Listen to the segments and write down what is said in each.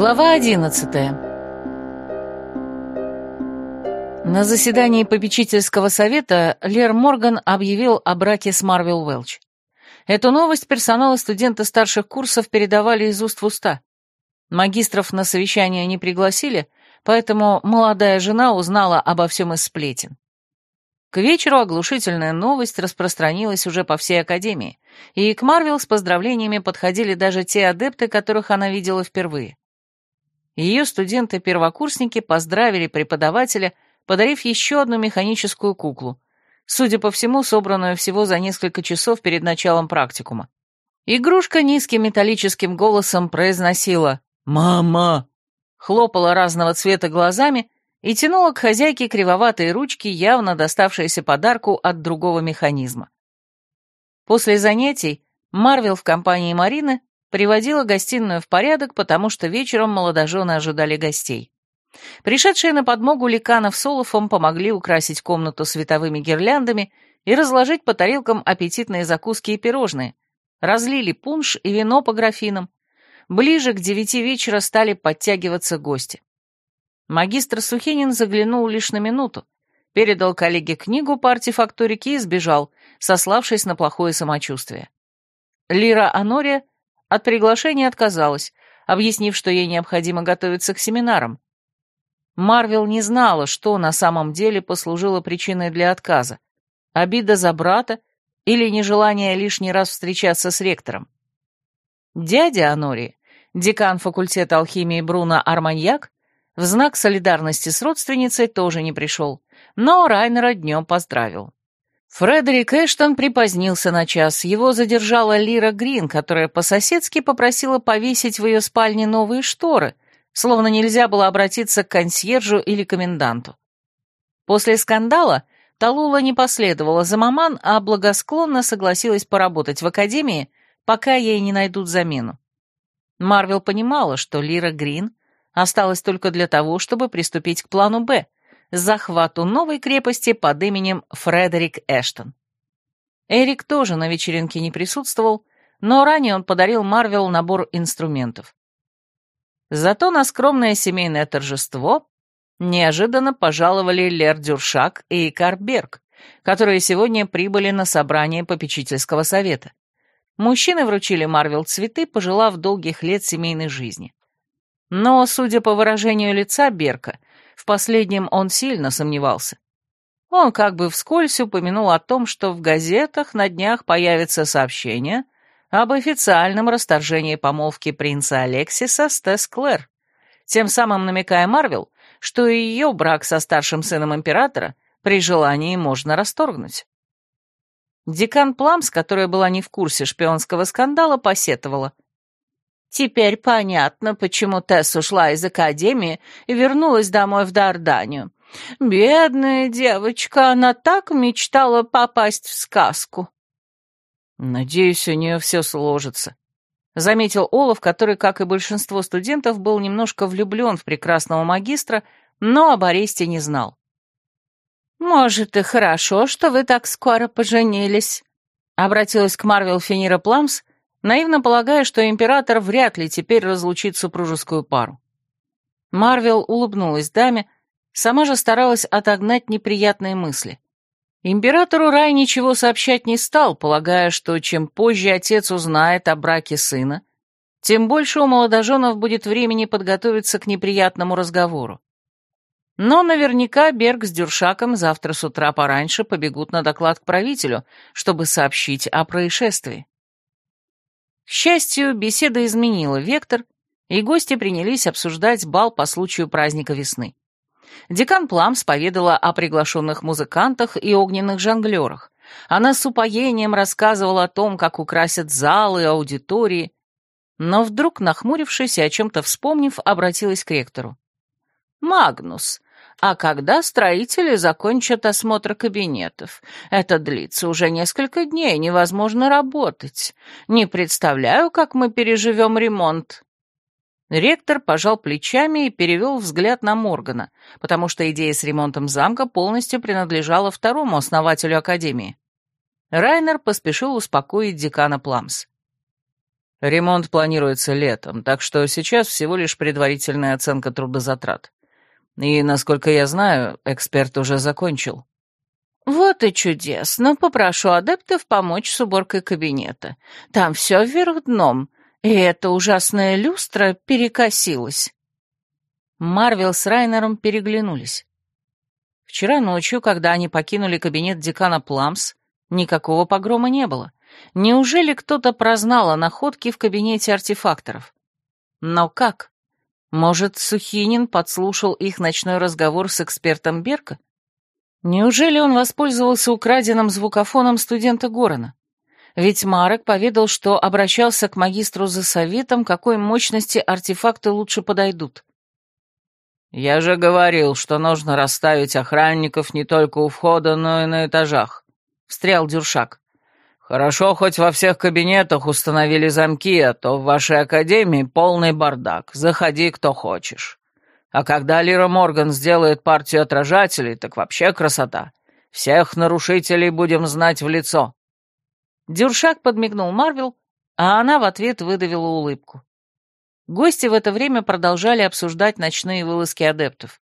Глава одиннадцатая. На заседании попечительского совета Лер Морган объявил о браке с Марвел Уэлч. Эту новость персонал и студенты старших курсов передавали из уст в уста. Магистров на совещание не пригласили, поэтому молодая жена узнала обо всем из сплетен. К вечеру оглушительная новость распространилась уже по всей Академии, и к Марвел с поздравлениями подходили даже те адепты, которых она видела впервые. Ее студенты-первокурсники поздравили преподавателя, подарив еще одну механическую куклу, судя по всему, собранную всего за несколько часов перед началом практикума. Игрушка низким металлическим голосом произносила «Мама!», хлопала разного цвета глазами и тянула к хозяйке кривоватые ручки, явно доставшиеся подарку от другого механизма. После занятий Марвел в компании Марины приводила гостиную в порядок, потому что вечером молодожены ожидали гостей. Пришедшие на подмогу Ликанов с Олафом помогли украсить комнату световыми гирляндами и разложить по тарелкам аппетитные закуски и пирожные, разлили пунш и вино по графинам. Ближе к девяти вечера стали подтягиваться гости. Магистр Сухинин заглянул лишь на минуту, передал коллеге книгу по артефакторике и сбежал, сославшись на плохое самочувствие. Лира Анория от приглашения отказалась, объяснив, что ей необходимо готовиться к семинарам. Марвел не знала, что на самом деле послужило причиной для отказа. Обида за брата или нежелание лишний раз встречаться с ректором. Дядя Анори, декан факультета алхимии Бруно Арманьяк, в знак солидарности с родственницей тоже не пришел, но Райнера днем поздравил. Фредерик Эштон припозднился на час. Его задержала Лира Грин, которая по-соседски попросила повесить в ее спальне новые шторы, словно нельзя было обратиться к консьержу или коменданту. После скандала Талула не последовала за маман, а благосклонно согласилась поработать в академии, пока ей не найдут замену. Марвел понимала, что Лира Грин осталась только для того, чтобы приступить к плану «Б», захвату новой крепости под именем Фредерик Эштон. Эрик тоже на вечеринке не присутствовал, но ранее он подарил Марвел набор инструментов. Зато на скромное семейное торжество неожиданно пожаловали Лер Дюршак и Карберг, которые сегодня прибыли на собрание попечительского совета. Мужчины вручили Марвел цветы, пожелав долгих лет семейной жизни. Но, судя по выражению лица Берка, в последнем он сильно сомневался. Он как бы вскользь упомянул о том, что в газетах на днях появится сообщение об официальном расторжении помолвки принца Алексиса с Тесс Клэр, тем самым намекая Марвел, что ее брак со старшим сыном императора при желании можно расторгнуть. Декан Пламс, которая была не в курсе шпионского скандала, посетовала — Теперь понятно, почему Тесс ушла из академии и вернулась домой в Дарданию. Бедная девочка, она так мечтала попасть в сказку. Надеюсь, у нее все сложится. Заметил Олаф, который, как и большинство студентов, был немножко влюблен в прекрасного магистра, но об аресте не знал. «Может, и хорошо, что вы так скоро поженились», — обратилась к Марвел Фенира Пламс, наивно полагая, что император вряд ли теперь разлучит супружескую пару. Марвел улыбнулась даме, сама же старалась отогнать неприятные мысли. Императору Рай ничего сообщать не стал, полагая, что чем позже отец узнает о браке сына, тем больше у молодоженов будет времени подготовиться к неприятному разговору. Но наверняка Берг с Дюршаком завтра с утра пораньше побегут на доклад к правителю, чтобы сообщить о происшествии. К счастью, беседа изменила вектор, и гости принялись обсуждать бал по случаю праздника весны. Декан Пламс поведала о приглашенных музыкантах и огненных жонглерах. Она с упоением рассказывала о том, как украсят залы, аудитории, но вдруг, нахмурившись и о чем-то вспомнив, обратилась к ректору. «Магнус, а когда строители закончат осмотр кабинетов? Это длится уже несколько дней, невозможно работать. Не представляю, как мы переживем ремонт». Ректор пожал плечами и перевел взгляд на Моргана, потому что идея с ремонтом замка полностью принадлежала второму основателю Академии. Райнер поспешил успокоить декана Пламс. Ремонт планируется летом, так что сейчас всего лишь предварительная оценка трудозатрат. И, насколько я знаю, эксперт уже закончил. Вот и чудесно. Попрошу адептов помочь с уборкой кабинета. Там все вверх дном, и эта ужасная люстра перекосилась. Марвел с Райнером переглянулись. Вчера ночью, когда они покинули кабинет декана Пламс, никакого погрома не было. Неужели кто-то прознал о находке в кабинете артефакторов? Но как? Может, Сухинин подслушал их ночной разговор с экспертом Берка? Неужели он воспользовался украденным звукофоном студента Горона? Ведь Марек поведал, что обращался к магистру за советом, какой мощности артефакты лучше подойдут. «Я же говорил, что нужно расставить охранников не только у входа, но и на этажах», — встрял Дюршак. «Хорошо, хоть во всех кабинетах установили замки, а то в вашей академии полный бардак. Заходи, кто хочешь. А когда Лира Морган сделает партию отражателей, так вообще красота. Всех нарушителей будем знать в лицо». Дюршак подмигнул Марвел, а она в ответ выдавила улыбку. Гости в это время продолжали обсуждать ночные вылазки адептов.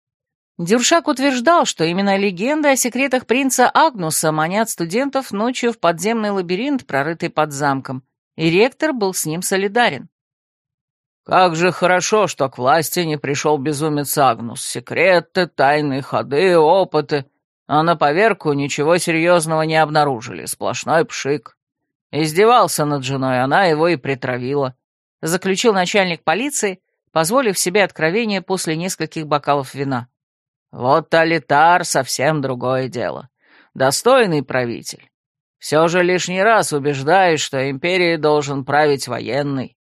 Дюршак утверждал, что именно легенды о секретах принца Агнуса манят студентов ночью в подземный лабиринт, прорытый под замком, и ректор был с ним солидарен. «Как же хорошо, что к власти не пришел безумец Агнус. Секреты, тайные ходы, опыты. А на поверку ничего серьезного не обнаружили, сплошной пшик. Издевался над женой, она его и притравила заключил начальник полиции, позволив себе откровение после нескольких бокалов вина. Вот Алитар совсем другое дело. Достойный правитель. Все же лишний раз убеждаюсь, что империей должен править военный.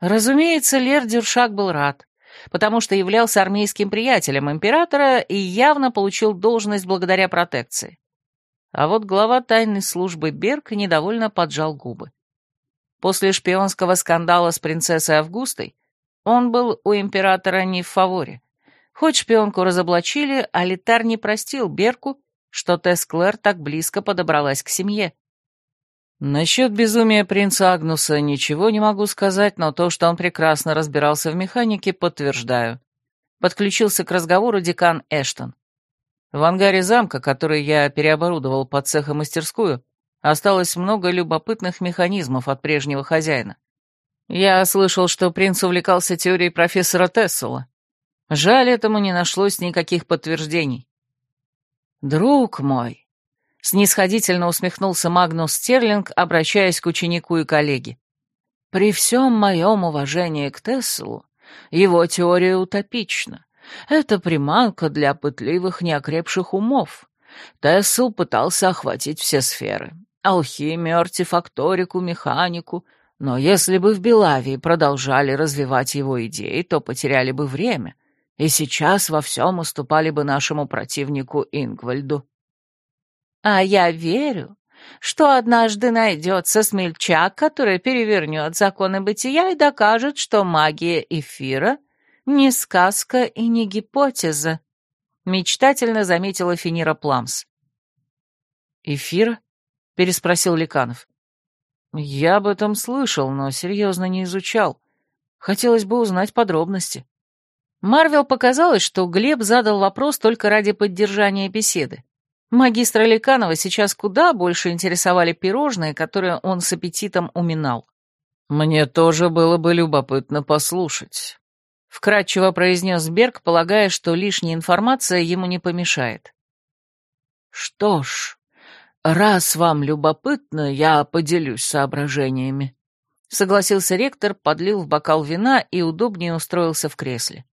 Разумеется, Лер Дюршак был рад, потому что являлся армейским приятелем императора и явно получил должность благодаря протекции. А вот глава тайной службы Берг недовольно поджал губы. После шпионского скандала с принцессой Августой он был у императора не в фаворе. Хоть шпионку разоблачили, а Литар не простил Берку, что Тесс Клэр так близко подобралась к семье. Насчет безумия принца Агнуса ничего не могу сказать, но то, что он прекрасно разбирался в механике, подтверждаю. Подключился к разговору декан Эштон. В ангаре замка, который я переоборудовал под цехомастерскую, Осталось много любопытных механизмов от прежнего хозяина. Я слышал, что принц увлекался теорией профессора Тессела. Жаль, этому не нашлось никаких подтверждений. «Друг мой», — снисходительно усмехнулся Магнус Стерлинг, обращаясь к ученику и коллеге, «при всем моем уважении к Тесселу, его теория утопична. Это приманка для пытливых неокрепших умов. Тессел пытался охватить все сферы, алхимию, артефакторику, механику, но если бы в Белавии продолжали развивать его идеи, то потеряли бы время, и сейчас во всем уступали бы нашему противнику Ингвальду. А я верю, что однажды найдется смельчак, который перевернет законы бытия и докажет, что магия эфира — не сказка и не гипотеза, — мечтательно заметила Финира Пламс. «Эфир?» — переспросил Ликанов. «Я об этом слышал, но серьезно не изучал. Хотелось бы узнать подробности». Марвел показалось, что Глеб задал вопрос только ради поддержания беседы. Магистра Ликанова сейчас куда больше интересовали пирожные, которые он с аппетитом уминал. «Мне тоже было бы любопытно послушать», — вкратчиво произнес Берг, полагая, что лишняя информация ему не помешает. «Что ж, «Раз вам любопытно, я поделюсь соображениями», — согласился ректор, подлил в бокал вина и удобнее устроился в кресле.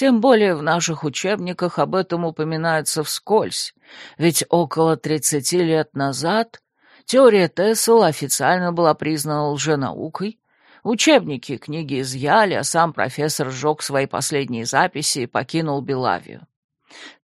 «Тем более в наших учебниках об этом упоминается вскользь, ведь около тридцати лет назад теория Тессела официально была признана лженаукой, учебники и книги изъяли, а сам профессор сжег свои последние записи и покинул Белавию.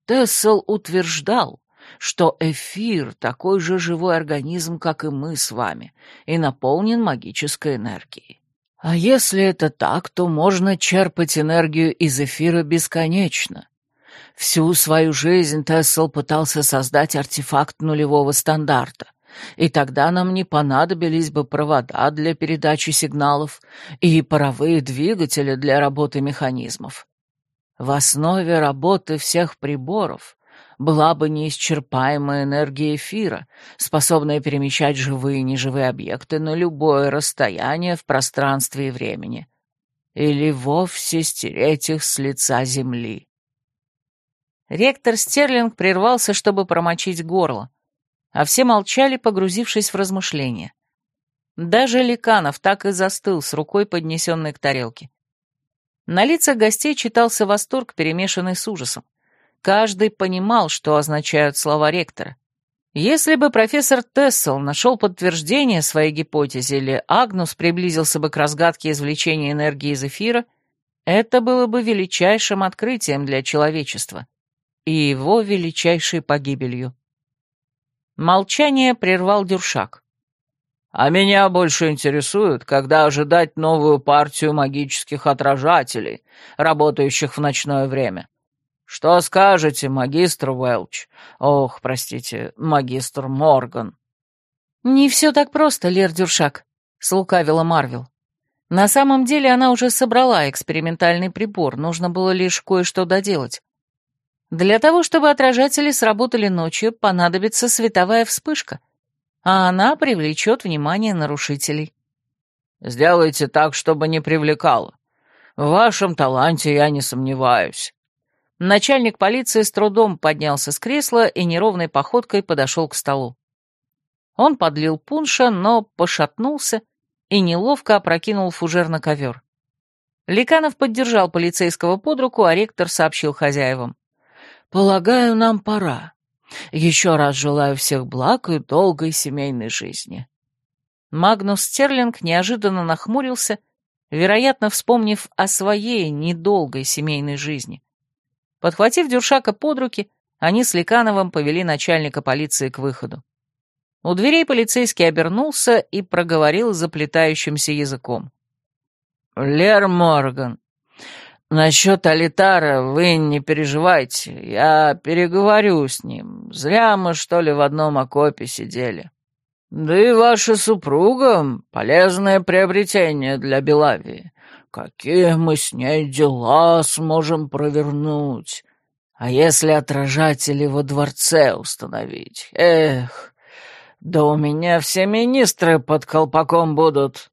Тессел утверждал, что эфир такой же живой организм, как и мы с вами, и наполнен магической энергией. А если это так, то можно черпать энергию из эфира бесконечно. Всю свою жизнь Тессел пытался создать артефакт нулевого стандарта, и тогда нам не понадобились бы провода для передачи сигналов и паровые двигатели для работы механизмов. В основе работы всех приборов была бы неисчерпаемая энергия эфира, способная перемещать живые и неживые объекты на любое расстояние в пространстве и времени. Или вовсе стереть их с лица Земли. Ректор Стерлинг прервался, чтобы промочить горло, а все молчали, погрузившись в размышления. Даже Ликанов так и застыл с рукой, поднесенной к тарелке. На лицах гостей читался восторг, перемешанный с ужасом. Каждый понимал, что означают слова ректора. Если бы профессор Тессел нашел подтверждение своей гипотезе или Агнус приблизился бы к разгадке извлечения энергии из эфира, это было бы величайшим открытием для человечества и его величайшей погибелью. Молчание прервал Дюршак. «А меня больше интересует, когда ожидать новую партию магических отражателей, работающих в ночное время. Что скажете, магистр Уэлч? Ох, простите, магистр Морган». «Не все так просто, Лер Дюршак», — слукавила Марвел. На самом деле она уже собрала экспериментальный прибор, нужно было лишь кое-что доделать. Для того, чтобы отражатели сработали ночью, понадобится световая вспышка, а она привлечет внимание нарушителей. «Сделайте так, чтобы не привлекало. В вашем таланте я не сомневаюсь». Начальник полиции с трудом поднялся с кресла и неровной походкой подошел к столу. Он подлил пунша, но пошатнулся и неловко опрокинул фужер на ковер. Ликанов поддержал полицейского под руку, а ректор сообщил хозяевам. Полагаю, нам пора. Еще раз желаю всех благ и долгой семейной жизни». Магнус Стерлинг неожиданно нахмурился, вероятно, вспомнив о своей недолгой семейной жизни. Подхватив Дюршака под руки, они с Ликановым повели начальника полиции к выходу. У дверей полицейский обернулся и проговорил заплетающимся языком. «Лер Морган, Насчет Алитара вы не переживайте, я переговорю с ним. Зря мы, что ли, в одном окопе сидели. Да и ваша супруга — полезное приобретение для Белавии. Какие мы с ней дела сможем провернуть? А если отражатели во дворце установить? Эх, да у меня все министры под колпаком будут.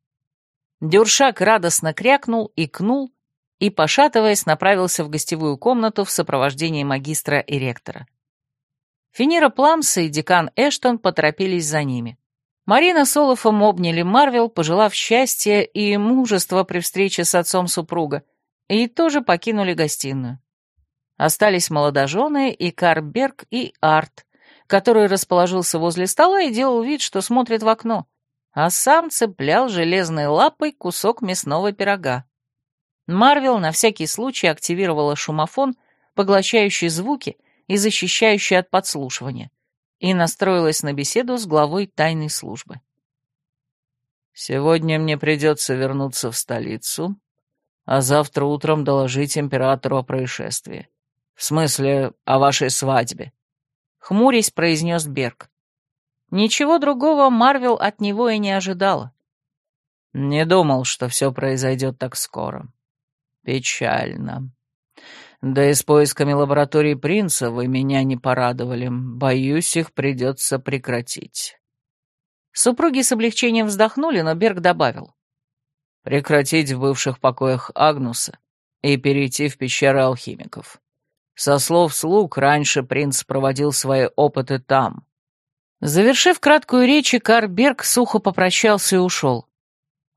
Дюршак радостно крякнул, и кнул и, пошатываясь, направился в гостевую комнату в сопровождении магистра и ректора. Финира Пламса и декан Эштон поторопились за ними. Марина с Олафом обняли Марвел, пожелав счастья и мужества при встрече с отцом супруга, и тоже покинули гостиную. Остались молодожены и Карберг, и Арт, который расположился возле стола и делал вид, что смотрит в окно, а сам цеплял железной лапой кусок мясного пирога. Марвел на всякий случай активировала шумофон, поглощающий звуки и защищающий от подслушивания, и настроилась на беседу с главой тайной службы. «Сегодня мне придется вернуться в столицу, а завтра утром доложить императору о происшествии. В смысле, о вашей свадьбе», — хмурясь произнес Берг. Ничего другого Марвел от него и не ожидала. «Не думал, что все произойдет так скоро», Печально. Да и с поисками лаборатории принца вы меня не порадовали. Боюсь, их придется прекратить. Супруги с облегчением вздохнули, но Берг добавил. Прекратить в бывших покоях Агнуса и перейти в пещеры алхимиков. Со слов слуг, раньше принц проводил свои опыты там. Завершив краткую речь, Карберг сухо попрощался и ушел.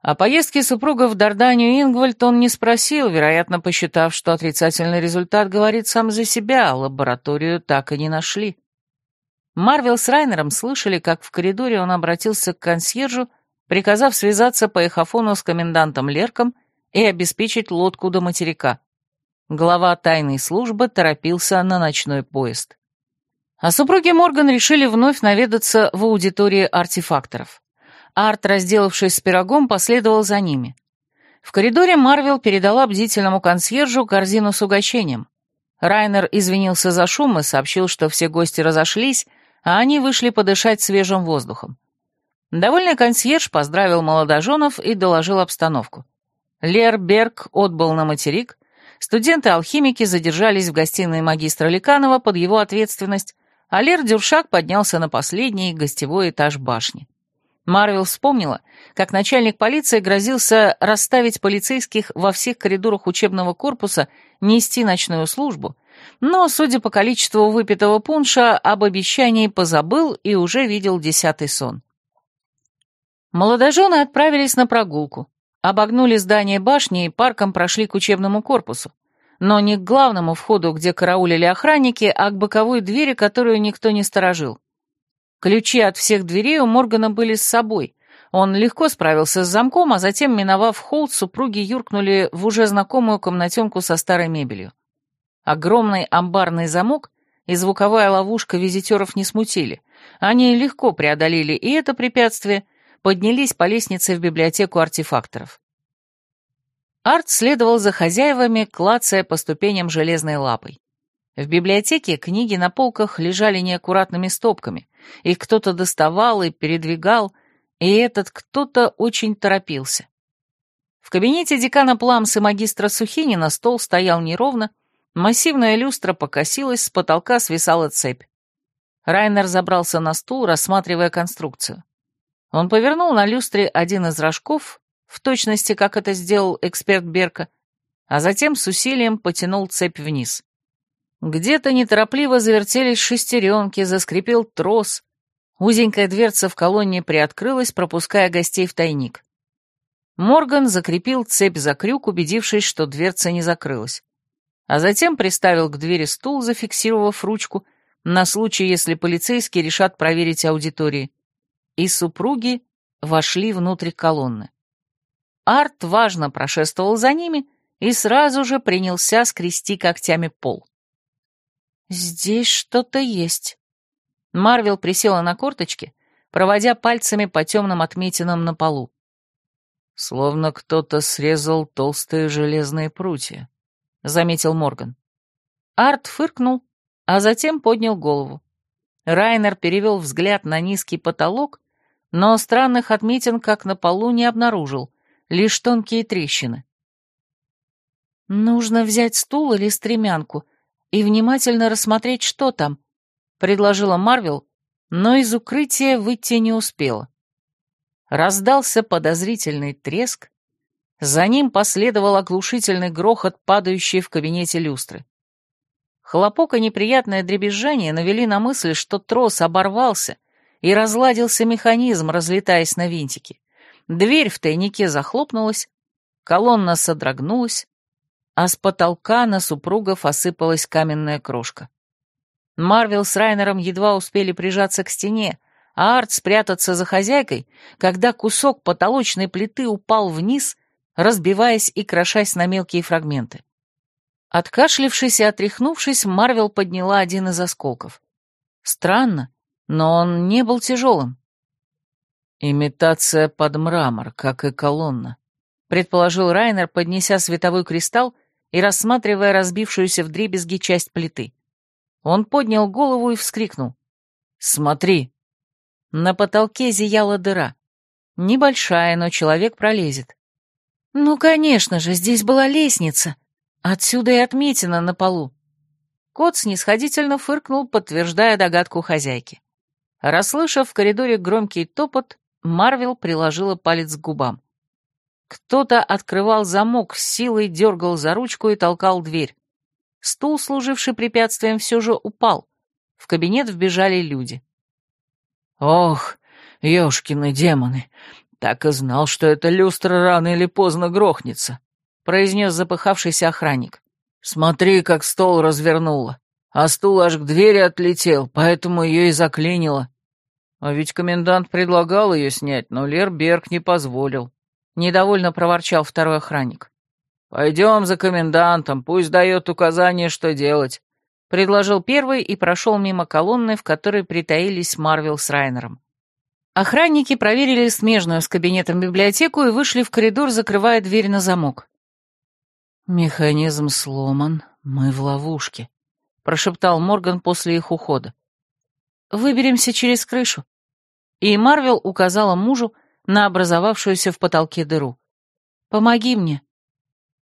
О поездке супруга в Дарданию Ингвальд он не спросил, вероятно, посчитав, что отрицательный результат говорит сам за себя, а лабораторию так и не нашли. Марвел с Райнером слышали, как в коридоре он обратился к консьержу, приказав связаться по эхофону с комендантом Лерком и обеспечить лодку до материка. Глава тайной службы торопился на ночной поезд. А супруги Морган решили вновь наведаться в аудитории артефакторов. Арт, разделавшись с пирогом, последовал за ними. В коридоре Марвел передала бдительному консьержу корзину с угощением. Райнер извинился за шум и сообщил, что все гости разошлись, а они вышли подышать свежим воздухом. Довольный консьерж поздравил молодоженов и доложил обстановку. Лер Берг отбыл на материк, студенты-алхимики задержались в гостиной магистра Ликанова под его ответственность, а Лер Дюршак поднялся на последний гостевой этаж башни. Марвел вспомнила, как начальник полиции грозился расставить полицейских во всех коридорах учебного корпуса нести ночную службу, но, судя по количеству выпитого пунша, об обещании позабыл и уже видел десятый сон. Молодожены отправились на прогулку, обогнули здание башни и парком прошли к учебному корпусу, но не к главному входу, где караулили охранники, а к боковой двери, которую никто не сторожил. Ключи от всех дверей у Моргана были с собой. Он легко справился с замком, а затем, миновав холл, супруги юркнули в уже знакомую комнатенку со старой мебелью. Огромный амбарный замок и звуковая ловушка визитеров не смутили. Они легко преодолели и это препятствие, поднялись по лестнице в библиотеку артефакторов. Арт следовал за хозяевами, клацая по ступеням железной лапой. В библиотеке книги на полках лежали неаккуратными стопками, их кто-то доставал и передвигал, и этот кто-то очень торопился. В кабинете декана Пламс и магистра Сухинина стол стоял неровно, массивная люстра покосилась, с потолка свисала цепь. Райнер забрался на стул, рассматривая конструкцию. Он повернул на люстре один из рожков, в точности, как это сделал эксперт Берка, а затем с усилием потянул цепь вниз. Где-то неторопливо завертелись шестеренки, заскрипел трос. Узенькая дверца в колонне приоткрылась, пропуская гостей в тайник. Морган закрепил цепь за крюк, убедившись, что дверца не закрылась. А затем приставил к двери стул, зафиксировав ручку, на случай, если полицейские решат проверить аудитории. И супруги вошли внутрь колонны. Арт важно прошествовал за ними и сразу же принялся скрести когтями пол. «Здесь что-то есть». Марвел присела на корточки, проводя пальцами по темным отметинам на полу. «Словно кто-то срезал толстые железные прутья», — заметил Морган. Арт фыркнул, а затем поднял голову. Райнер перевел взгляд на низкий потолок, но странных отметин, как на полу, не обнаружил, лишь тонкие трещины. «Нужно взять стул или стремянку и внимательно рассмотреть, что там», — предложила Марвел, но из укрытия выйти не успела. Раздался подозрительный треск, за ним последовал оглушительный грохот, падающий в кабинете люстры. Хлопок и неприятное дребезжание навели на мысль, что трос оборвался, и разладился механизм, разлетаясь на винтики. Дверь в тайнике захлопнулась, колонна содрогнулась, а с потолка на супругов осыпалась каменная крошка. Марвел с Райнером едва успели прижаться к стене, а Арт спрятаться за хозяйкой, когда кусок потолочной плиты упал вниз, разбиваясь и крошась на мелкие фрагменты. Откашлившись и отряхнувшись, Марвел подняла один из осколков. Странно, но он не был тяжелым. «Имитация под мрамор, как и колонна», — предположил Райнер, поднеся световой кристалл и рассматривая разбившуюся в дребезги часть плиты. Он поднял голову и вскрикнул. «Смотри!» На потолке зияла дыра. Небольшая, но человек пролезет. «Ну, конечно же, здесь была лестница. Отсюда и отметина на полу». Кот снисходительно фыркнул, подтверждая догадку хозяйки. Расслышав в коридоре громкий топот, Марвел приложила палец к губам. Кто-то открывал замок, силой дергал за ручку и толкал дверь. Стул, служивший препятствием, все же упал. В кабинет вбежали люди. «Ох, ёшкины демоны! Так и знал, что эта люстра рано или поздно грохнется», — произнес запыхавшийся охранник. «Смотри, как стол развернуло, а стул аж к двери отлетел, поэтому ее и заклинило». А ведь комендант предлагал ее снять, но Лер Берг не позволил. Недовольно проворчал второй охранник. «Пойдем за комендантом, пусть дает указание, что делать», — предложил первый и прошел мимо колонны, в которой притаились Марвел с Райнером. Охранники проверили смежную с кабинетом библиотеку и вышли в коридор, закрывая дверь на замок. «Механизм сломан, мы в ловушке», — прошептал Морган после их ухода. выберемся через крышу». И Марвел указала мужу на образовавшуюся в потолке дыру. «Помоги мне».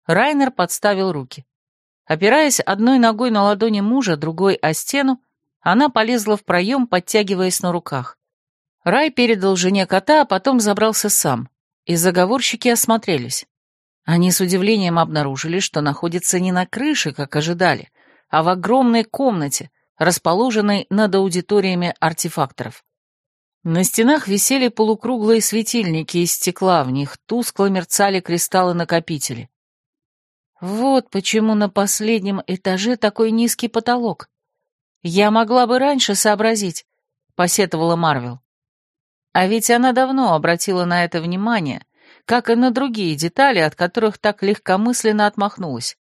Райнер подставил руки. Опираясь одной ногой на ладони мужа, другой о стену, она полезла в проем, подтягиваясь на руках. Рай передал жене кота, а потом забрался сам, и заговорщики осмотрелись. Они с удивлением обнаружили, что находятся не на крыше, как ожидали, а в огромной комнате, расположенной над аудиториями артефакторов. На стенах висели полукруглые светильники из стекла, в них тускло мерцали кристаллы-накопители. Вот почему на последнем этаже такой низкий потолок. Я могла бы раньше сообразить, посетовала Марвел. А ведь она давно обратила на это внимание, как и на другие детали, от которых так легкомысленно отмахнулась.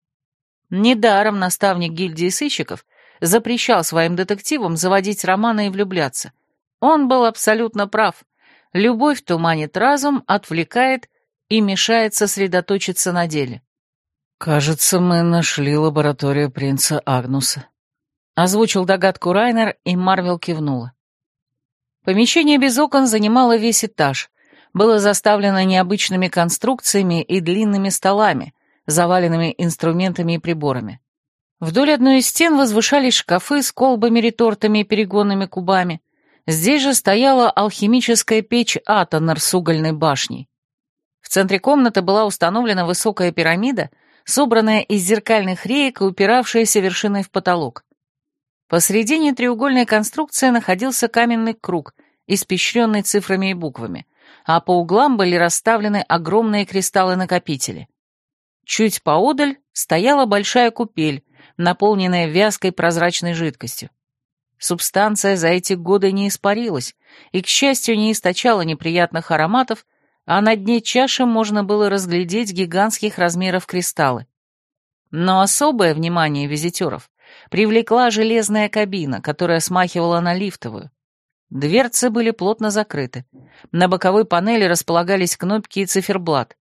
Недаром наставник гильдии сыщиков запрещал своим детективам заводить романы и влюбляться. Он был абсолютно прав. Любовь туманит разум, отвлекает и мешает сосредоточиться на деле. «Кажется, мы нашли лабораторию принца Агнуса», — озвучил догадку Райнер, и Марвел кивнула. Помещение без окон занимало весь этаж, было заставлено необычными конструкциями и длинными столами, заваленными инструментами и приборами. Вдоль одной из стен возвышались шкафы с колбами, ретортами и перегонными кубами. Здесь же стояла алхимическая печь Атонер с угольной башней. В центре комнаты была установлена высокая пирамида, собранная из зеркальных реек и упиравшаяся вершиной в потолок. Посредине треугольной конструкции находился каменный круг, испещренный цифрами и буквами, а по углам были расставлены огромные кристаллы-накопители. Чуть поодаль стояла большая купель, наполненная вязкой прозрачной жидкостью. Субстанция за эти годы не испарилась и, к счастью, не источала неприятных ароматов, а на дне чаши можно было разглядеть гигантских размеров кристаллы. Но особое внимание визитеров привлекла железная кабина, которая смахивала на лифтовую. Дверцы были плотно закрыты. На боковой панели располагались кнопки и циферблат.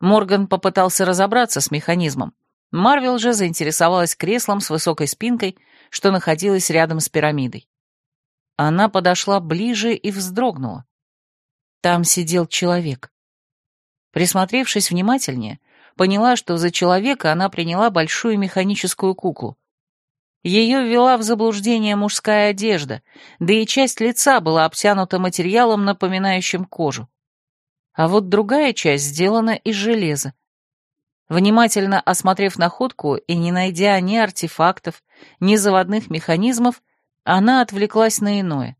Морган попытался разобраться с механизмом. Марвел же заинтересовалась креслом с высокой спинкой, что находилось рядом с пирамидой. Она подошла ближе и вздрогнула. Там сидел человек. Присмотревшись внимательнее, поняла, что за человека она приняла большую механическую куклу. Ее ввела в заблуждение мужская одежда, да и часть лица была обтянута материалом, напоминающим кожу. А вот другая часть сделана из железа. Внимательно осмотрев находку и не найдя ни артефактов, ни заводных механизмов, она отвлеклась на иное.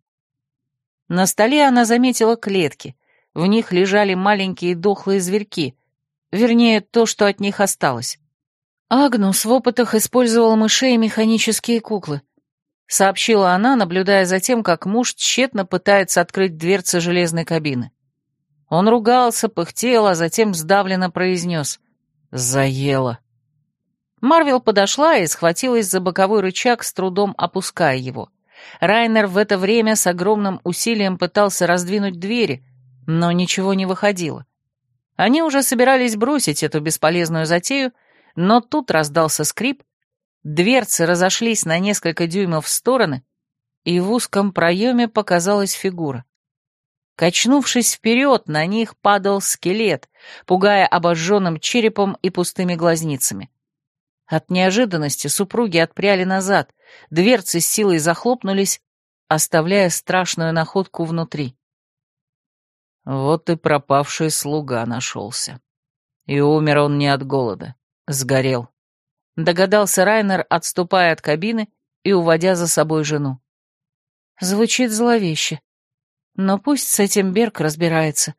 На столе она заметила клетки, в них лежали маленькие дохлые зверьки, вернее, то, что от них осталось. «Агнус в опытах использовал мышей и механические куклы», — сообщила она, наблюдая за тем, как муж тщетно пытается открыть дверцы железной кабины. Он ругался, пыхтел, а затем сдавленно произнес «Заело». Марвел подошла и схватилась за боковой рычаг, с трудом опуская его. Райнер в это время с огромным усилием пытался раздвинуть двери, но ничего не выходило. Они уже собирались бросить эту бесполезную затею, но тут раздался скрип, дверцы разошлись на несколько дюймов в стороны, и в узком проеме показалась фигура. Качнувшись вперед, на них падал скелет, пугая обожженным черепом и пустыми глазницами. От неожиданности супруги отпряли назад, дверцы с силой захлопнулись, оставляя страшную находку внутри. Вот и пропавший слуга нашелся. И умер он не от голода. Сгорел. Догадался Райнер, отступая от кабины и уводя за собой жену. Звучит зловеще. Но пусть с этим Берг разбирается,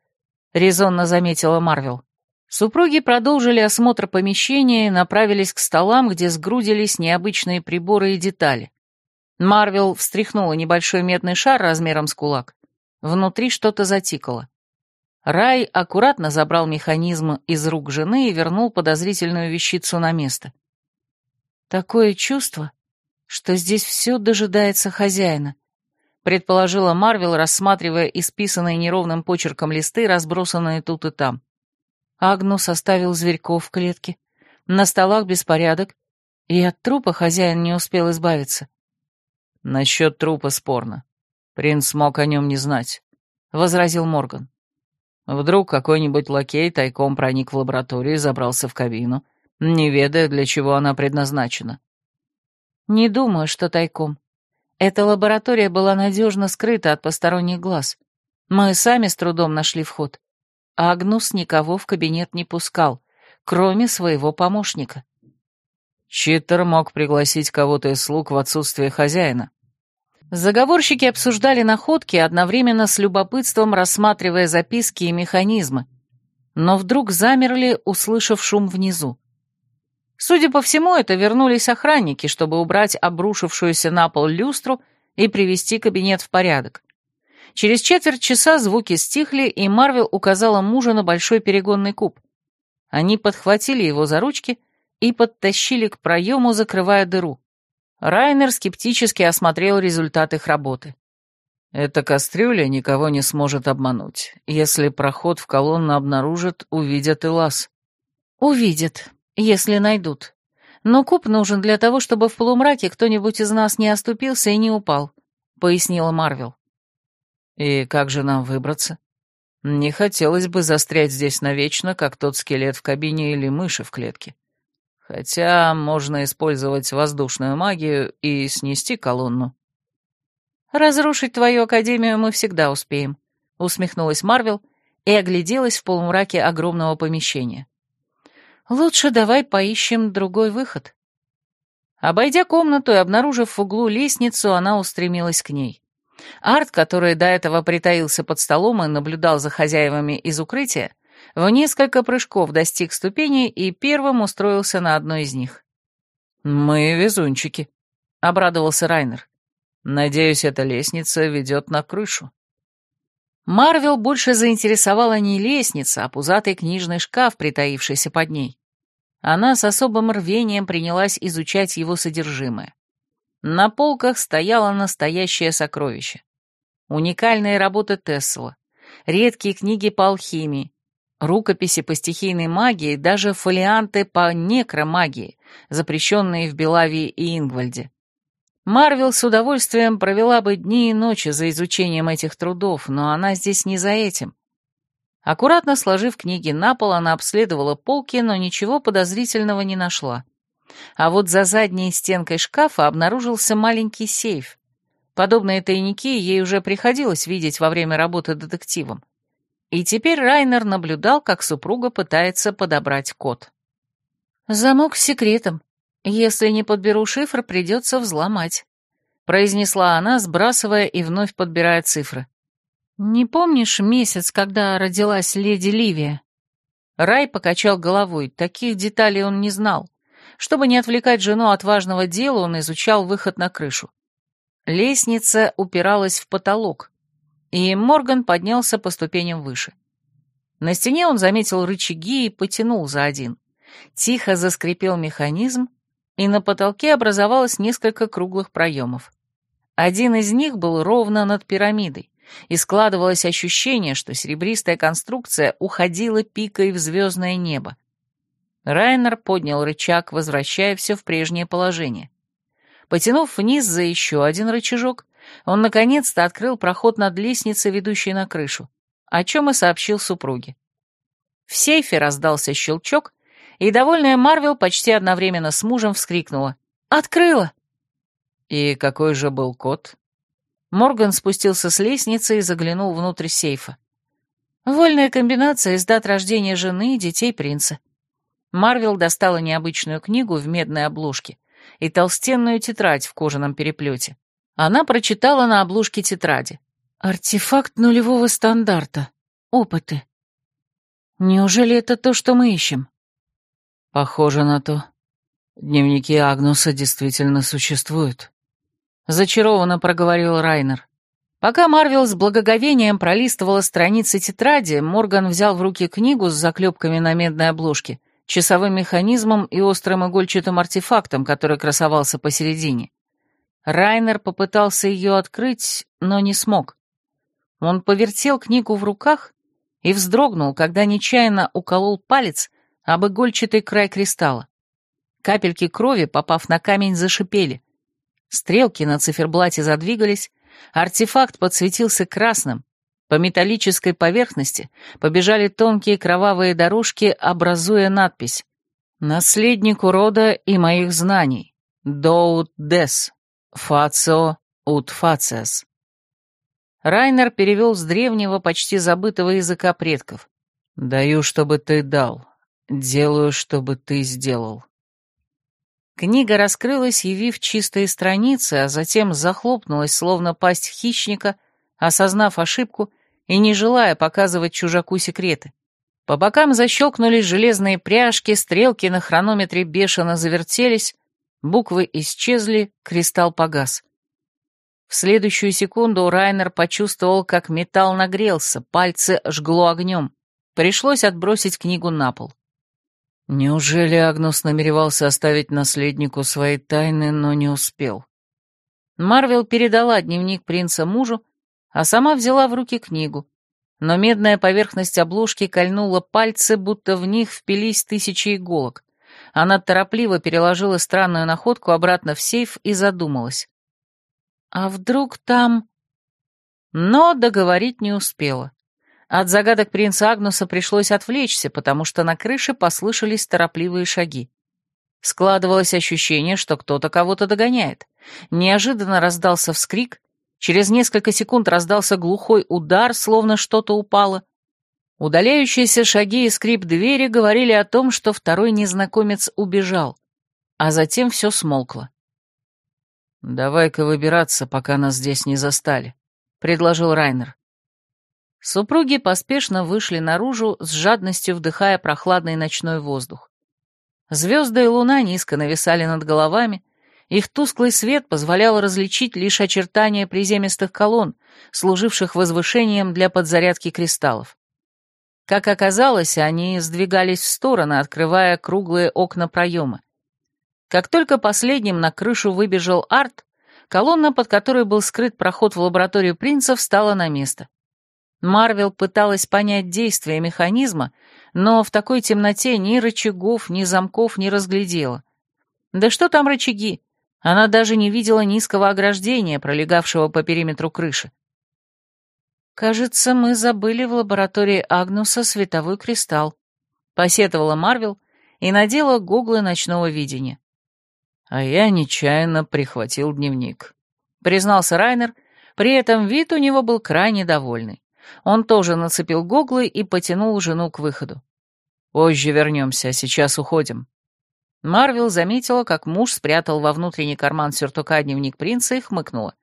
резонно заметила Марвел. Супруги продолжили осмотр помещения и направились к столам, где сгрудились необычные приборы и детали. Марвел встряхнула небольшой медный шар размером с кулак. Внутри что-то затикало. Рай аккуратно забрал механизм из рук жены и вернул подозрительную вещицу на место. «Такое чувство, что здесь все дожидается хозяина», предположила Марвел, рассматривая исписанные неровным почерком листы, разбросанные тут и там. Агнус оставил зверьков в клетке, на столах беспорядок, и от трупа хозяин не успел избавиться. Насчет трупа спорно. Принц мог о нем не знать, — возразил Морган. Вдруг какой-нибудь лакей тайком проник в лабораторию и забрался в кабину, не ведая, для чего она предназначена. Не думаю, что тайком. Эта лаборатория была надежно скрыта от посторонних глаз. Мы сами с трудом нашли вход. Агнус никого в кабинет не пускал, кроме своего помощника. Читтер мог пригласить кого-то из слуг в отсутствие хозяина. Заговорщики обсуждали находки, одновременно с любопытством рассматривая записки и механизмы, но вдруг замерли, услышав шум внизу. Судя по всему, это вернулись охранники, чтобы убрать обрушившуюся на пол люстру и привести кабинет в порядок. Через четверть часа звуки стихли, и Марвел указала мужу на большой перегонный куб. Они подхватили его за ручки и подтащили к проему, закрывая дыру. Райнер скептически осмотрел результат их работы. «Эта кастрюля никого не сможет обмануть. Если проход в колонну обнаружат, увидят и лаз». «Увидят, если найдут. Но куб нужен для того, чтобы в полумраке кто-нибудь из нас не оступился и не упал», — пояснила Марвел. «И как же нам выбраться? Не хотелось бы застрять здесь навечно, как тот скелет в кабине или мыши в клетке». Хотя можно использовать воздушную магию и снести колонну. «Разрушить твою академию мы всегда успеем», — усмехнулась Марвел и огляделась в полумраке огромного помещения. «Лучше давай поищем другой выход». Обойдя комнату и обнаружив в углу лестницу, она устремилась к ней. Арт, который до этого притаился под столом и наблюдал за хозяевами из укрытия, в несколько прыжков достиг ступени и первым устроился на одной из них. «Мы везунчики», — обрадовался Райнер. «Надеюсь, эта лестница ведет на крышу». Марвел больше заинтересовала не лестница, а пузатый книжный шкаф, притаившийся под ней. Она с особым рвением принялась изучать его содержимое. На полках стояло настоящее сокровище. Уникальные работы Тесла, редкие книги по алхимии, Рукописи по стихийной магии, даже фолианты по некромагии, запрещенные в Белавии и Ингвальде. Марвел с удовольствием провела бы дни и ночи за изучением этих трудов, но она здесь не за этим. Аккуратно сложив книги на пол, она обследовала полки, но ничего подозрительного не нашла. А вот за задней стенкой шкафа обнаружился маленький сейф. Подобные тайники ей уже приходилось видеть во время работы детективом. И теперь Райнер наблюдал, как супруга пытается подобрать код. «Замок с секретом. Если не подберу шифр, придется взломать», — произнесла она, сбрасывая и вновь подбирая цифры. «Не помнишь месяц, когда родилась леди Ливия?» Рай покачал головой, таких деталей он не знал. Чтобы не отвлекать жену от важного дела, он изучал выход на крышу. Лестница упиралась в потолок, и Морган поднялся по ступеням выше. На стене он заметил рычаги и потянул за один. Тихо заскрипел механизм, и на потолке образовалось несколько круглых проемов. Один из них был ровно над пирамидой, и складывалось ощущение, что серебристая конструкция уходила пикой в звездное небо. Райнер поднял рычаг, возвращая все в прежнее положение. Потянув вниз за еще один рычажок, он наконец-то открыл проход над лестницей, ведущей на крышу, о чем и сообщил супруге. В сейфе раздался щелчок, и довольная Марвел почти одновременно с мужем вскрикнула. «Открыла!» «И какой же был код?» Морган спустился с лестницы и заглянул внутрь сейфа. Вольная комбинация из дат рождения жены и детей принца. Марвел достала необычную книгу в медной обложке и толстенную тетрадь в кожаном переплете. Она прочитала на обложке тетради. «Артефакт нулевого стандарта. Опыты. Неужели это то, что мы ищем?» «Похоже на то. Дневники Агнуса действительно существуют», — зачарованно проговорил Райнер. Пока Марвел с благоговением пролистывала страницы тетради, Морган взял в руки книгу с заклепками на медной обложке, часовым механизмом и острым игольчатым артефактом, который красовался посередине. Райнер попытался ее открыть, но не смог. Он повертел книгу в руках и вздрогнул, когда нечаянно уколол палец об игольчатый край кристалла. Капельки крови, попав на камень, зашипели. Стрелки на циферблате задвигались, Артефакт подсветился красным. По металлической поверхности побежали тонкие кровавые дорожки, образуя надпись «Наследнику рода и моих знаний. Доут Дес. Фацио ут Фациас». Райнер перевел с древнего, почти забытого языка предков. «Даю, чтобы ты дал. Делаю, чтобы ты сделал». Книга раскрылась, явив чистые страницы, а затем захлопнулась, словно пасть хищника, осознав ошибку и не желая показывать чужаку секреты. По бокам защелкнулись железные пряжки, стрелки на хронометре бешено завертелись, буквы исчезли, кристалл погас. В следующую секунду Райнер почувствовал, как металл нагрелся, пальцы жгло огнем. Пришлось отбросить книгу на пол. Неужели Агнус намеревался оставить наследнику свои тайны, но не успел? Марвел передала дневник принца мужу, а сама взяла в руки книгу. Но медная поверхность обложки кольнула пальцы, будто в них впились тысячи иголок. Она торопливо переложила странную находку обратно в сейф и задумалась. «А вдруг там...» Но договорить не успела. От загадок принца Агнуса пришлось отвлечься, потому что на крыше послышались торопливые шаги. Складывалось ощущение, что кто-то кого-то догоняет. Неожиданно раздался вскрик, через несколько секунд раздался глухой удар, словно что-то упало. Удаляющиеся шаги и скрип двери говорили о том, что второй незнакомец убежал, а затем все смолкло. «Давай-ка выбираться, пока нас здесь не застали», — предложил Райнер. Супруги поспешно вышли наружу, с жадностью вдыхая прохладный ночной воздух. Звезды и луна низко нависали над головами, их тусклый свет позволял различить лишь очертания приземистых колонн, служивших возвышением для подзарядки кристаллов. Как оказалось, они сдвигались в стороны, открывая круглые окна проема. Как только последним на крышу выбежал Арт, колонна, под которой был скрыт проход в лабораторию принца, встала на место. Марвел пыталась понять действие механизма, но в такой темноте ни рычагов, ни замков не разглядела. Да что там рычаги? Она даже не видела низкого ограждения, пролегавшего по периметру крыши. «Кажется, мы забыли в лаборатории Агнуса световой кристалл», — посетовала Марвел и надела гуглы ночного видения. «А я нечаянно прихватил дневник», — признался Райнер, при этом вид у него был крайне довольный. Он тоже нацепил гоглы и потянул жену к выходу. «Позже вернемся, а сейчас уходим». Марвел заметила, как муж спрятал во внутренний карман сюртука дневник принца и хмыкнула.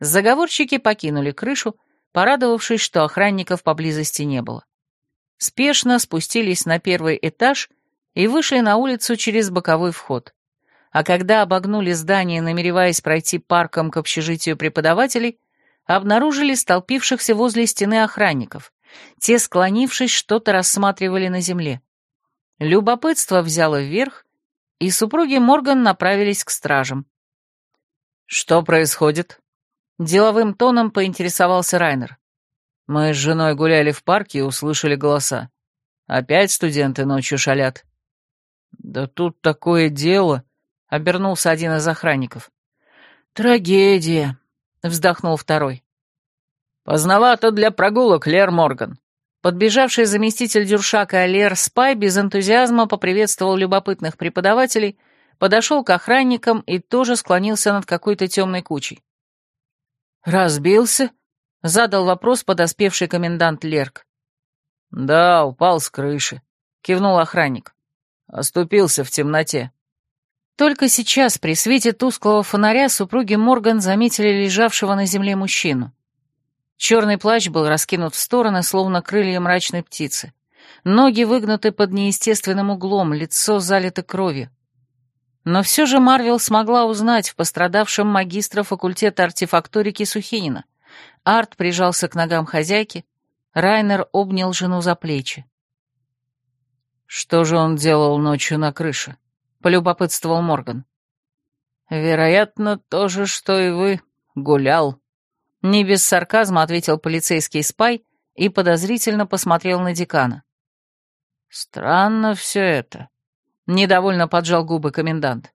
Заговорщики покинули крышу, порадовавшись, что охранников поблизости не было. Спешно спустились на первый этаж и вышли на улицу через боковой вход. А когда обогнули здание, намереваясь пройти парком к общежитию преподавателей, обнаружили столпившихся возле стены охранников. Те, склонившись, что-то рассматривали на земле. Любопытство взяло вверх, и супруги Морган направились к стражам. «Что происходит?» Деловым тоном поинтересовался Райнер. Мы с женой гуляли в парке и услышали голоса. Опять студенты ночью шалят. «Да тут такое дело», — обернулся один из охранников. «Трагедия», вздохнул второй. «Поздновато для прогулок, Лер Морган». Подбежавший заместитель Дюршака Лер Спай без энтузиазма поприветствовал любопытных преподавателей, подошел к охранникам и тоже склонился над какой-то темной кучей. «Разбился?» — задал вопрос подоспевший комендант Лерк. «Да, упал с крыши», — кивнул охранник. «Оступился в темноте». Только сейчас, при свете тусклого фонаря, супруги Морган заметили лежавшего на земле мужчину. Черный плащ был раскинут в стороны, словно крылья мрачной птицы. Ноги выгнуты под неестественным углом, лицо залито кровью. Но все же Марвел смогла узнать в пострадавшем магистра факультета артефакторики Сухинина. Арт прижался к ногам хозяйки, Райнер обнял жену за плечи. Что же он делал ночью на крыше? Полюбопытствовал Морган. «Вероятно, то же, что и вы. Гулял». Не без сарказма ответил полицейский спай и подозрительно посмотрел на декана. «Странно все это», — недовольно поджал губы комендант.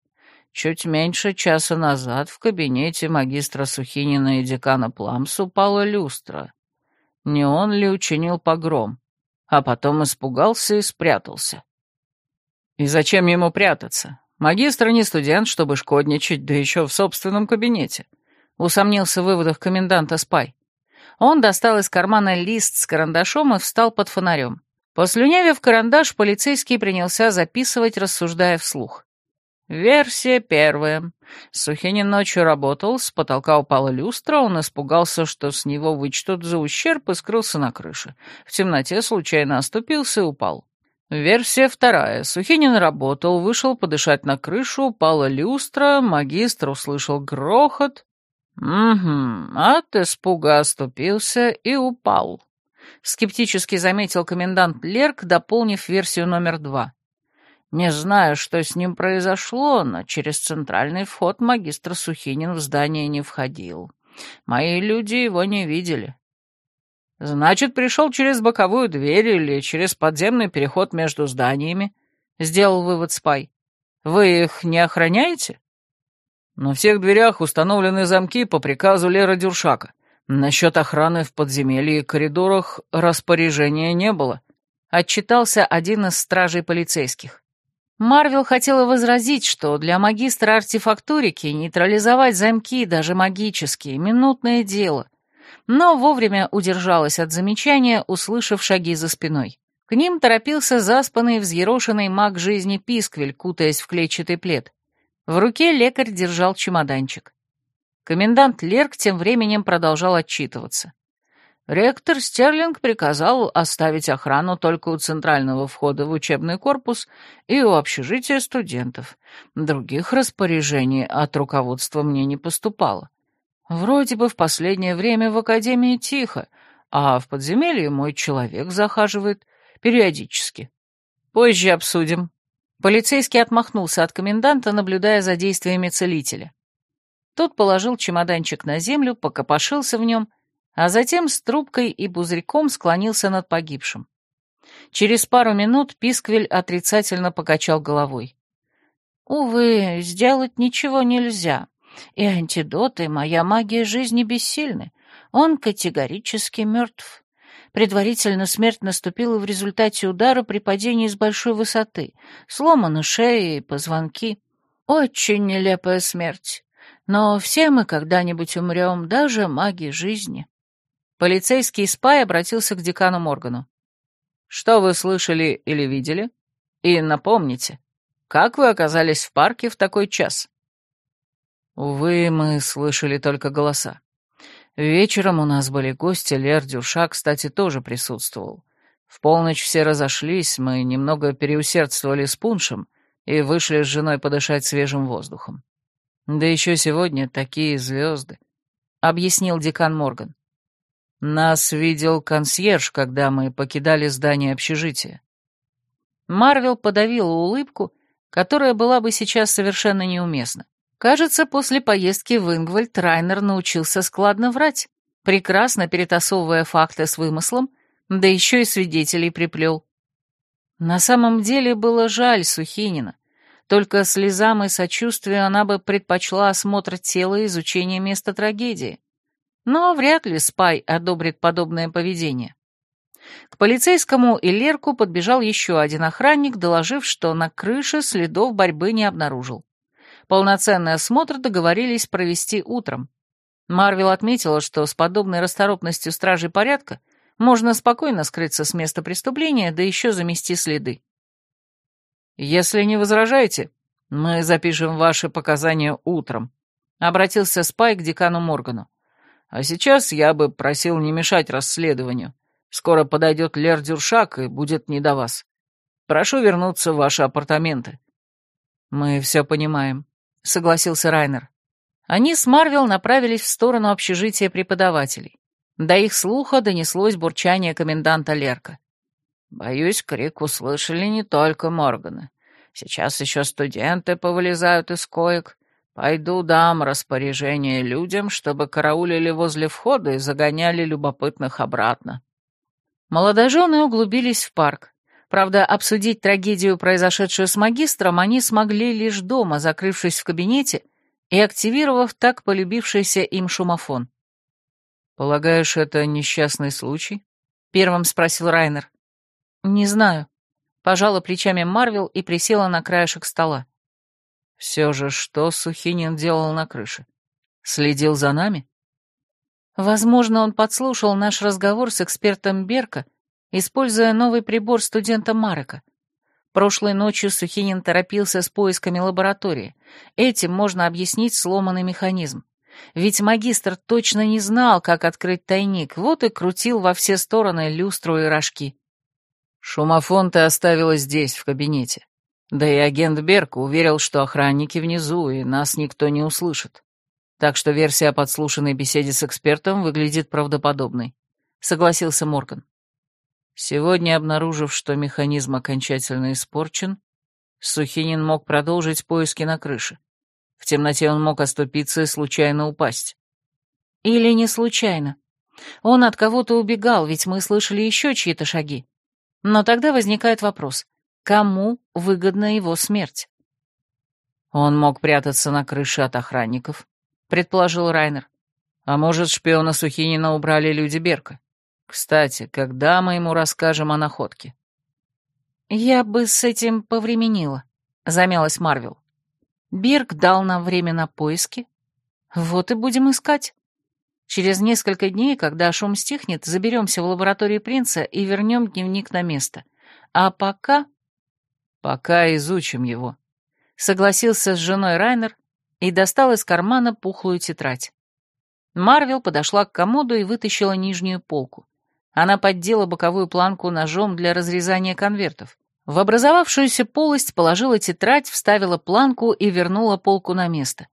Чуть меньше часа назад в кабинете магистра Сухинина и декана Пламс упала люстра. Не он ли учинил погром, а потом испугался и спрятался? И зачем ему прятаться? Магистр не студент, чтобы шкодничать, да еще в собственном кабинете. Усомнился в выводах коменданта Спай. Он достал из кармана лист с карандашом и встал под фонарем. Послюнявив карандаш, полицейский принялся записывать, рассуждая вслух. Версия первая. Сухинин ночью работал, с потолка упала люстра, он испугался, что с него вычтут за ущерб и скрылся на крыше. В темноте случайно оступился и упал. Версия вторая. Сухинин работал, вышел подышать на крышу, упала люстра, магистр услышал грохот. Угу, от испуга оступился и упал. Скептически заметил комендант Лерк, дополнив версию номер два. Не знаю, что с ним произошло, но через центральный вход магистр Сухинин в здание не входил. Мои люди его не видели. Значит, пришел через боковую дверь или через подземный переход между зданиями, сделал вывод Спай. Вы их не охраняете? На всех дверях установлены замки по приказу Лера Дюршака. Насчет охраны в подземелье и коридорах распоряжения не было. Отчитался один из стражей полицейских. Марвел хотела возразить, что для магистра артефактурики нейтрализовать замки, даже магические, минутное дело — но вовремя удержалась от замечания, услышав шаги за спиной. К ним торопился заспанный, взъерошенный маг жизни Писквель, кутаясь в клетчатый плед. В руке лекарь держал чемоданчик. Комендант Лерк тем временем продолжал отчитываться. Ректор Стерлинг приказал оставить охрану только у центрального входа в учебный корпус и у общежития студентов. Других распоряжений от руководства мне не поступало. Вроде бы в последнее время в академии тихо, а в подземелье мой человек захаживает периодически. Позже обсудим. Полицейский отмахнулся от коменданта, наблюдая за действиями целителя. Тот положил чемоданчик на землю, покопошился в нем, а затем с трубкой и пузырьком склонился над погибшим. Через пару минут Писквель отрицательно покачал головой. «Увы, сделать ничего нельзя. И антидоты, моя магия жизни бессильны. Он категорически мертв. Предварительно смерть наступила в результате удара при падении с большой высоты. Сломаны шея и позвонки. Очень нелепая смерть. Но все мы когда-нибудь умрем, даже маги жизни. Полицейский спай обратился к декану Моргану. «Что вы слышали или видели? И напомните, как вы оказались в парке в такой час?» Увы, мы слышали только голоса. Вечером у нас были гости, Лер Дюша, кстати, тоже присутствовал. В полночь все разошлись, мы немного переусердствовали с пуншем и вышли с женой подышать свежим воздухом. Да еще сегодня такие звезды, — объяснил декан Морган. Нас видел консьерж, когда мы покидали здание общежития. Марвел подавила улыбку, которая была бы сейчас совершенно неуместна. Кажется, после поездки в Ингвальд Райнер научился складно врать, прекрасно перетасовывая факты с вымыслом, да еще и свидетелей приплел. На самом деле было жаль Сухинина. Только слезам и сочувствию она бы предпочла осмотр тела и изучение места трагедии. Но вряд ли Спай одобрит подобное поведение. К полицейскому и Лерку подбежал еще один охранник, доложив, что на крыше следов борьбы не обнаружил. Полноценный осмотр договорились провести утром. Марвел отметила, что с подобной расторопностью стражей порядка можно спокойно скрыться с места преступления, да еще замести следы. «Если не возражаете, мы запишем ваши показания утром», — обратился Спай к декану Моргану. «А сейчас я бы просил не мешать расследованию. Скоро подойдет Лер Дюршак и будет не до вас. Прошу вернуться в ваши апартаменты». «Мы все понимаем», — согласился Райнер. Они с Марвел направились в сторону общежития преподавателей. До их слуха донеслось бурчание коменданта Лерка. «Боюсь, крик услышали не только Морганы. Сейчас еще студенты повылезают из коек. Пойду дам распоряжение людям, чтобы караулили возле входа и загоняли любопытных обратно». Молодожены углубились в парк. Правда, обсудить трагедию, произошедшую с магистром, они смогли лишь дома, закрывшись в кабинете и активировав так полюбившийся им шумофон. «Полагаешь, это несчастный случай?» — первым спросил Райнер. «Не знаю». Пожала плечами Марвел и присела на краешек стола. «Все же, что Сухинин делал на крыше? Следил за нами?» Возможно, он подслушал наш разговор с экспертом Берка, используя новый прибор студента Марека. Прошлой ночью Сухинин торопился с поисками лаборатории. Этим можно объяснить сломанный механизм. Ведь магистр точно не знал, как открыть тайник, вот и крутил во все стороны люстру и рожки. Шумофон ты оставила здесь, в кабинете. Да и агент Берка уверил, что охранники внизу, и нас никто не услышит. Так что версия о подслушанной беседе с экспертом выглядит правдоподобной», — согласился Морган. Сегодня, обнаружив, что механизм окончательно испорчен, Сухинин мог продолжить поиски на крыше. В темноте он мог оступиться и случайно упасть. Или не случайно. Он от кого-то убегал, ведь мы слышали еще чьи-то шаги. Но тогда возникает вопрос, кому выгодна его смерть? Он мог прятаться на крыше от охранников, — предположил Райнер. «А может, шпиона Сухинина убрали люди Берка? Кстати, когда мы ему расскажем о находке?» «Я бы с этим повременила», — замялась Марвел. «Берг дал нам время на поиски. Вот и будем искать. Через несколько дней, когда шум стихнет, заберемся в лабораторию принца и вернем дневник на место. А пока...» «Пока изучим его», — согласился с женой Райнер и достал из кармана пухлую тетрадь. Марвел подошла к комоду и вытащила нижнюю полку. Она поддела боковую планку ножом для разрезания конвертов. В образовавшуюся полость положила тетрадь, вставила планку и вернула полку на место.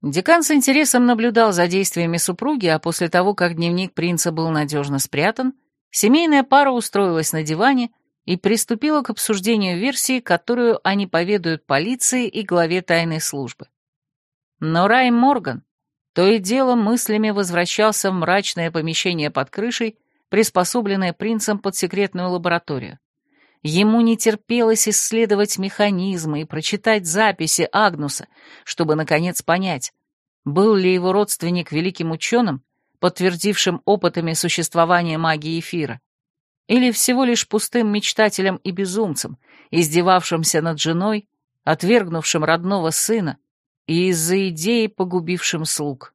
Декан с интересом наблюдал за действиями супруги, а после того, как дневник принца был надежно спрятан, семейная пара устроилась на диване и приступила к обсуждению версии, которую они поведают полиции и главе тайной службы. Но Рай Морган то и дело мыслями возвращался в мрачное помещение под крышей, приспособленное принцем под секретную лабораторию. Ему не терпелось исследовать механизмы и прочитать записи Агнуса, чтобы, наконец, понять, был ли его родственник великим ученым, подтвердившим опытами существования магии эфира, или всего лишь пустым мечтателем и безумцем, издевавшимся над женой, отвергнувшим родного сына и из-за идеи погубившим слуг.